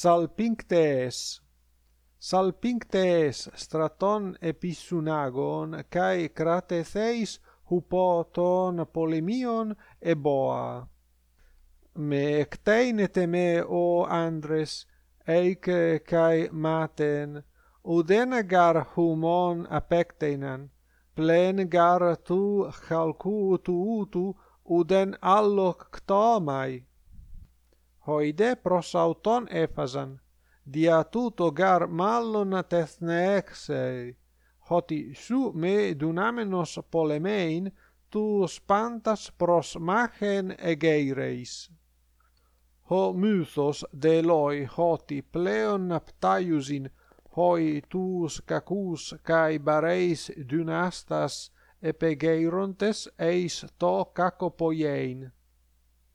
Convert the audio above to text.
salpinctes salpinctes straton episunagon kai cratetheis hupoton polemion e boa. Me ecteinete me o andres eik kai maten udenagar humon apecteinan plen gar tu halcu tu utu uden alloc ctomai hoide pros auton ephasan. Dia tuto gar mallon tethneexei hoti su me dunamenos polemein tu spantas pros machen egeireis. Ho mythos de hoti pleon ptaiusin hoi tus cacus kai bareis dynastas epegeirontes eis to cacopoiein.